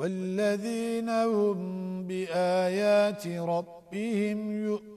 والذين هم بآيات ربهم يؤمنون.